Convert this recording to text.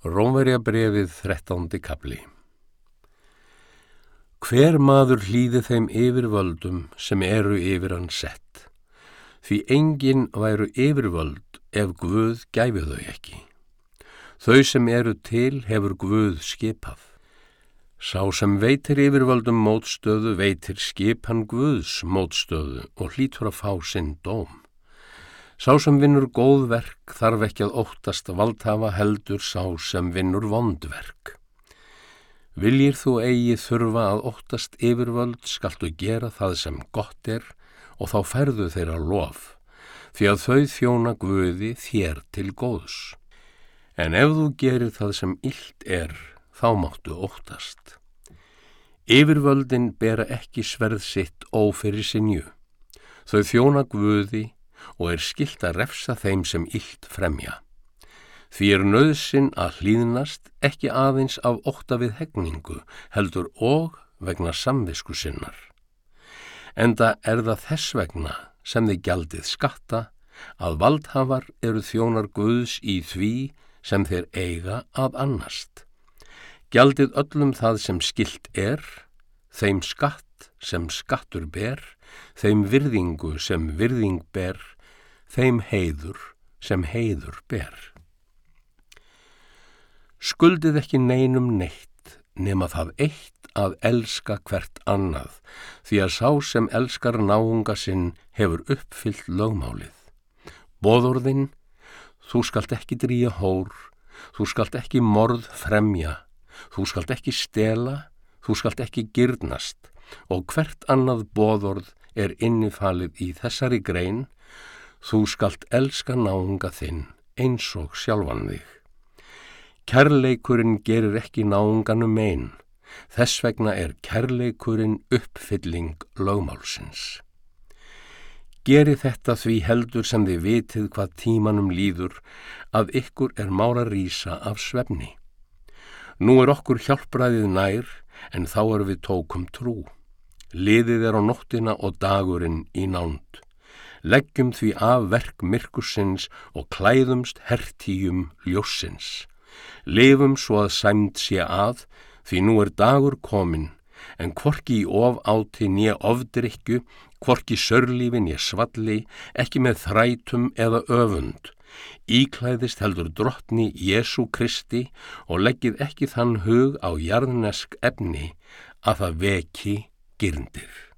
Rómverja brefið 13. kapli Hver maður hlýði þeim yfirvöldum sem eru yfir hann sett, því enginn væru yfirvöld ef Guð gæfi þau ekki. Þau sem eru til hefur Guð skipað. Sá sem veitir yfirvöldum mótstöðu veitir skipan Guðs mótstöðu og hlýtur að fá sinn dóm. Sá sem vinnur góðverk þarf ekki að óttast valdhafa heldur sá sem vinnur vondverk. Viljir þú eigi þurfa að óttast yfirvöld skaltu gera það sem gott er og þá ferðu þeirra lof, því að þau þjóna guði þér til góðs. En ef þú gerir það sem illt er, þá máttu óttast. Yfirvöldin bera ekki sverð sitt ófyrir sinju. Þau þjóna guði og er skilt að refsa þeim sem illt fremja. Því er nöðsin að hlýðnast ekki aðeins af ótta við hegningu, heldur og vegna samvisku sinnar. Enda er það þess vegna sem þið gjaldið skatta að valdhafar eru þjónar Guðs í því sem þeir eiga að annast. Gjaldið öllum það sem skilt er, þeim skatt sem skattur ber, þeim virðingu sem virðing ber, þeim heiður sem heiður ber. Skuldið ekki neinum neitt nema það eitt að elska hvert annað því að sá sem elskar náunga sinn hefur uppfyllt lögmálið. Bóðorðinn, þú skalt ekki drýja hór, þú skalt ekki morð fremja, þú skalt ekki stela, þú skalt ekki gyrnast og hvert annað bóðorð er innifalið í þessari grein Þú skalt elska náunga þinn eins og sjálfan þig. Kærleikurinn gerir ekki náunganum einn, þess vegna er kærleikurinn uppfylling lögmálsins. Geri þetta því heldur sem þið vitið hvað tímanum líður að ykkur er mára rýsa af svefni. Nú er okkur hjálpræðið nær en þá er við tókum trú. Liðið er á nóttina og dagurinn í nánd leggjum því af verk myrkursins og klæðumst hertíum ljósins. Lefum svo að sæmt sé að, því nú er dagur komin, en hvorki í of áti nýja ofdrykju, hvorki sörlífi nýja svalli, ekki með þrætum eða öfund. Íklæðist heldur drottni Jésu Kristi og leggið ekki þann hug á jarðnesk efni að það veki gyrndir.